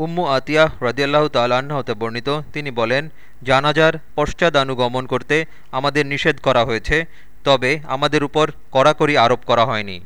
উম্মু আতিয়াহ রদিয়াল্লাহ তাল্লাহ্ন হতে বর্ণিত, তিনি বলেন, জানাজার পশ্চাদানুগমন করতে আমাদের নিষেধ করা হয়েছে, তবে আমাদের উপর কড়াকড়ি আরোপ করা হয়নি।